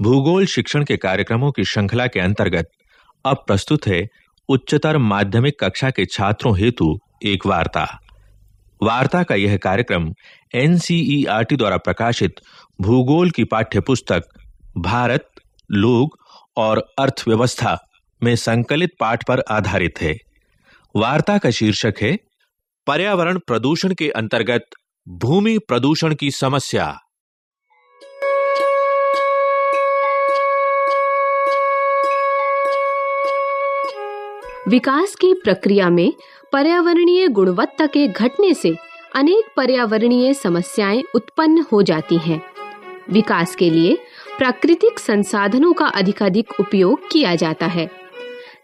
भूगोल शिक्षण के कार्यक्रमों की श्रृंखला के अंतर्गत अब प्रस्तुत है उच्चतर माध्यमिक कक्षा के छात्रों हेतु एक वार्ता। वार्ता का यह कार्यक्रम एनसीईआरटी द्वारा प्रकाशित भूगोल की पाठ्य पुस्तक भारत, लोग और अर्थव्यवस्था में संकलित पाठ पर आधारित है। वार्ता का शीर्षक है, पर्यावरण प्रदूषण के अंतर्गत भूमि प्रदूषण की समस्या। विकास की प्रक्रिया में पर्यावरणीय गुणवत्ता के घटने से अनेक पर्यावरणीय समस्याएँ उत्पन्न हो जाती हैं। विकास के लिए प्राकृतिक संसाधनों का अधिकाधिक उपयोग किया जाता है।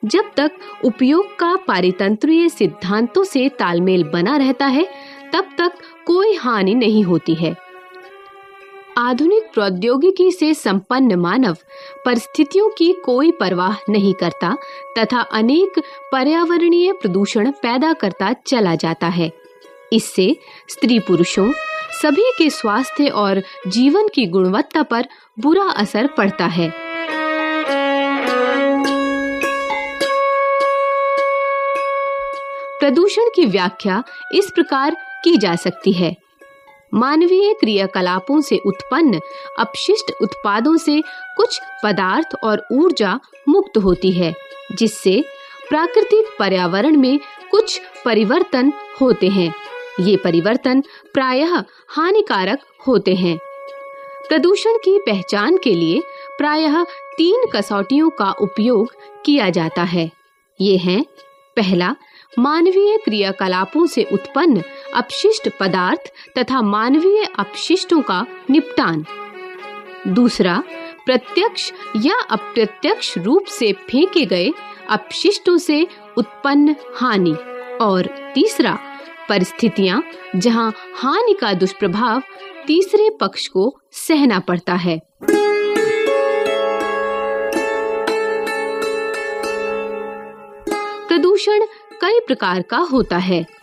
जब तक उपयोग का पारितंत्रीय सिद्धांतों से तालमेल बना रहता है, तब तक कोई हानि नहीं होती है। आधुनिक प्रौद्योगिकी से संपन्न मानव परिस्थितियों की कोई परवाह नहीं करता तथा अनेक पर्यावरणीय प्रदूषण पैदा करता चला जाता है। इससे स्त्री पुरुषों, सभी के स्वास्थ्य और जीवन की गुणवत्ता पर बुरा असर पड़ता है। प्रदूषण की व्याख्या इस प्रकार की जा सकती है। मानवीय क्रियाकलापों से उत्पन्न, अपशिष्ट उत्पादों से कुछ पदार्थ और ऊर्जा मुक्त होती है, जिससे प्राकृतिक पर्यावरण में कुछ परिवर्तन होते हैं। ये परिवर्तन प्रायः हानिकारक होते हैं। प्रदूषण की पहचान के लिए प्रायः तीन कसौटियों का उपयोग किया जाता है। ये हैं, पहला, मानवीय क्रियाकलापों से उत्पन्न अपशिष्ट पदार्थ तथा मानवीय अपशिष्टों का निपटान। दूसरा, प्रत्यक्ष या अप्रत्यक्ष रूप से फेंके गए अपशिष्टों से उत्पन्न हानि। और तीसरा, परिस्थितियाँ जहाँ हानि का दुष्प्रभाव तीसरे पक्ष को सहना पड़ता है। प्रदूषण कई प्रकार का होता है।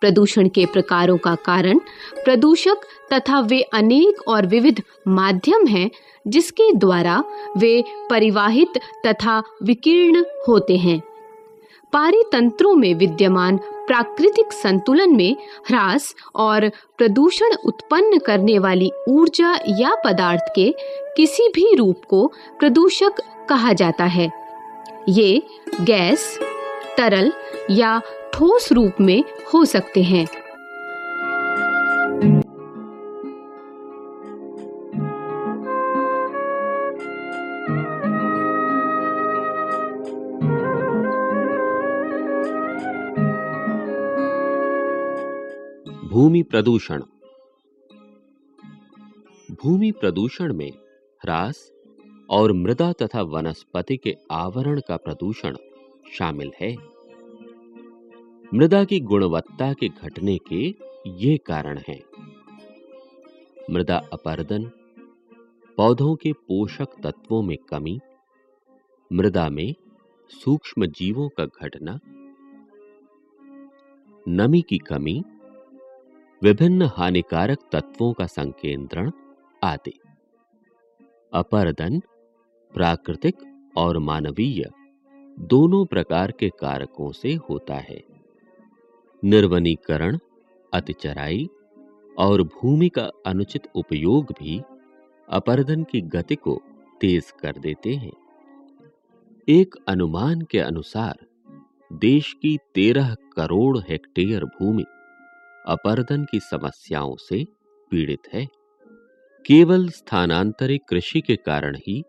प्रदूषण के प्रकारों का कारण, प्रदूषक तथा वे अनेक और विविध माध्यम हैं जिसके द्वारा वे परिवाहित तथा विकीर्ण होते हैं। पारितंत्रों में विद्यमान प्राकृतिक संतुलन में ह्रास और प्रदूषण उत्पन्न करने वाली ऊर्जा या पदार्थ के किसी भी रूप को प्रदूषक कहा जाता है। ये गैस तरल या ठोस रूप में हो सकते हैं। भूमि प्रदूषण। भूमि प्रदूषण में ह्रास और मृदा तथा वनस्पति के आवरण का प्रदूषण शामिल है। मृदा की गुणवत्ता के घटने के ये कारण हैं। मृदा अपर्दन, पौधों के पोषक तत्वों में कमी, मृदा में सूक्ष्म जीवों का घटना, नमी की कमी, विभिन्न हानिकारक तत्वों का संकेंद्रण आदि। अपर्दन प्राकृतिक और मानवीय दोनों प्रकार के कारकों से होता है। निर्वनीकरण, अतिचराई और भूमि का अनुचित उपयोग भी अपर्दन की गति को तेज कर देते हैं। एक अनुमान के अनुसार, देश की तेरह करोड़ हेक्टेयर भूमि अपर्दन की समस्याओं से पीड़ित है। केवल स्थानांतरित कृषि के कारण ही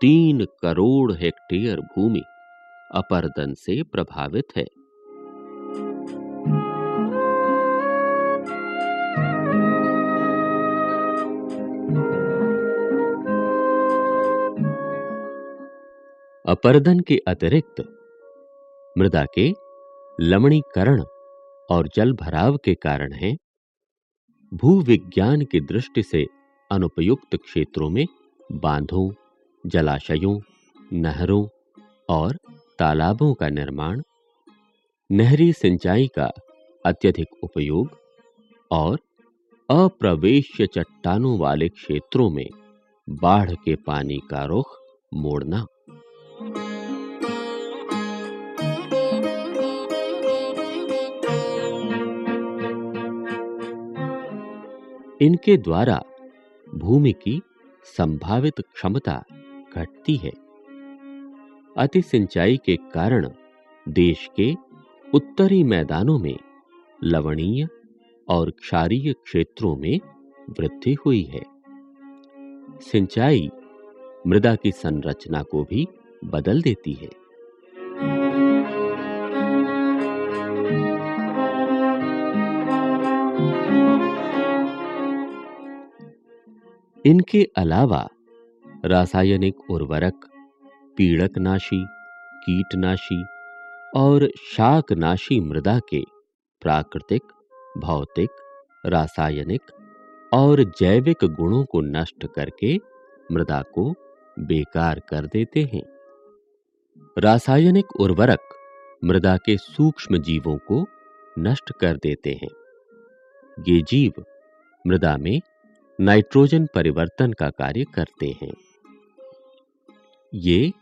तीन करोड़ हेक्टेयर भूमि अपर्दन से प्रभावित है। अपर्दन के अतिरिक्त, मृदा के लवणीकरण और जल भराव के कारण है। भूविज्ञान की दृष्टि से अनुपयुक्त क्षेत्रों में बांधों, जलाशयों, नहरों और तालाबों का निर्माण, नहरी सिंचाई का अत्यधिक उपयोग और अप्रवेश्य चट्टानों वाले क्षेत्रों में बाढ़ के पानी का रुख मोड़ना। इनके द्वारा भूमि की संभावित क्षमता घटती है। अति सिंचाई के कारण देश के उत्तरी मैदानों में लवणीय और क्षारीय क्षेत्रों में वृद्धि हुई है। सिंचाई मृदा की संरचना को भी बदल देती है। इनके अलावा रासायनिक उर्वरक पीड़कनाशी कीटनाशी और शाकनाशी मृदा के प्राकृतिक, भौतिक, रासायनिक और जैविक गुणों को नष्ट करके मृदा को बेकार कर देते हैं। रासायनिक उर्वरक मृदा के सूक्ष्म जीवों को नष्ट कर देते हैं। ये जीव मृदा में नाइट्रोजन परिवर्तन का कार्य करते हैं। ये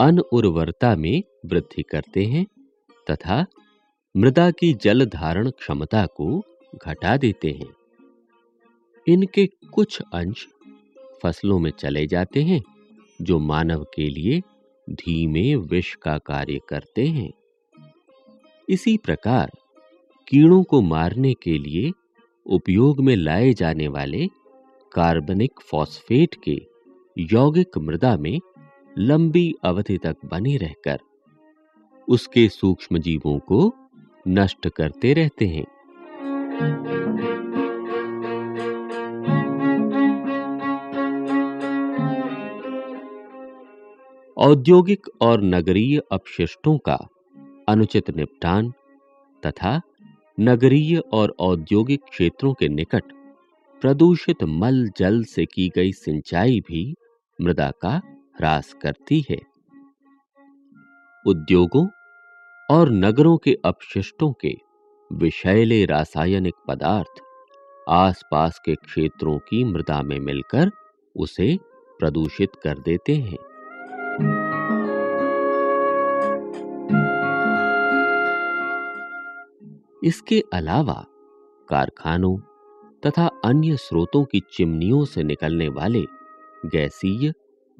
अनउर्वरता में वृद्धि करते हैं तथा मृदा की जल धारण क्षमता को घटा देते हैं। इनके कुछ अंश फ़सलों में चले जाते हैं, जो मानव के लिए धीमे विष का कार्य करते हैं। इसी प्रकार कीड़ों को मारने के लिए उपयोग में लाए जाने वाले कार्बनिक फॉस्फेट के यौगिक मृदा में लंबी अवधि तक बने रहकर उसके सूक्ष्म जीवों को नष्ट करते रहते हैं। औद्योगिक और नगरीय अपशिष्टों का अनुचित निपटान तथा नगरीय और औद्योगिक क्षेत्रों के निकट प्रदूषित मल जल से की गई सिंचाई भी मृदा का ह्रास करती है। उद्योगों और नगरों के अपशिष्टों के विषैले रासायनिक पदार्थ आसपास के क्षेत्रों की मृदा में मिलकर उसे प्रदूषित कर देते हैं। इसके अलावा कारखानों तथा अन्य स्रोतों की चिमनियों से निकलने वाले गैसीय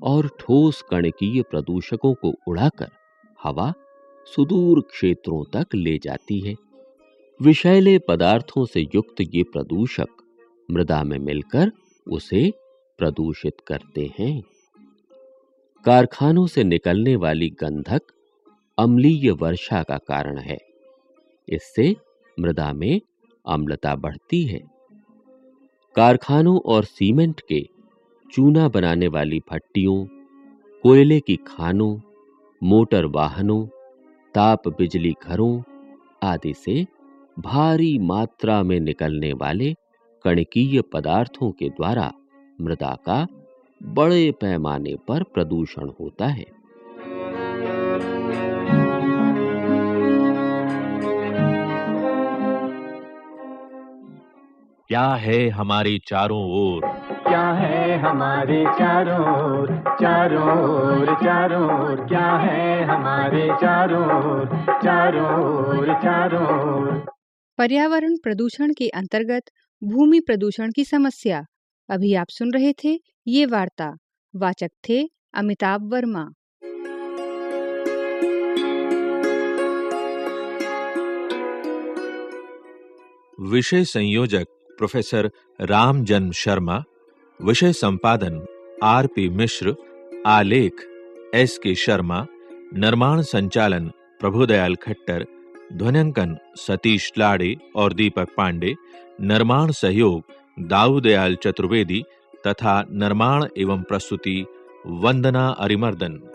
और ठोस कणकीय प्रदूषकों को उड़ाकर हवा सुदूर क्षेत्रों तक ले जाती है। विषैले पदार्थों से युक्त ये प्रदूषक मृदा में मिलकर उसे प्रदूषित करते हैं। कारखानों से निकलने वाली गंधक अम्लीय वर्षा का कारण है। इससे मृदा में अम्लता बढ़ती है। कारखानों और सीमेंट के चूना बनाने वाली भट्टियों, कोयले की खानों, मोटर वाहनों, ताप बिजली घरों आदि से भारी मात्रा में निकलने वाले कणकीय पदार्थों के द्वारा मृदा का बड़े पैमाने पर प्रदूषण होता है। क्या है हमारी चारों ओर? क्या है हमारे चारों ओर? चारों ओर चारों ओर क्या है हमारे चारों ओर? चारों ओर चारों ओर। पर्यावरण प्रदूषण के अंतर्गत भूमि प्रदूषण की समस्या। अभी आप सुन रहे थे ये वार्ता। वाचक थे अमिताभ वर्मा। विषय संयोजक प्रोफेसर रामजन्म शर्मा विषय संपादन आर पी मिश्र, आलेख एस के शर्मा, निर्माण संचालन, प्रभुदयाल खट्टर, ध्वनिंकन, सतीश लाड़े और दीपक पांडे, निर्माण सहयोग, दाऊदयाल चतुर्वेदी, तथा निर्माण एवं प्रस्तुति, वंदना अरिमर्दन।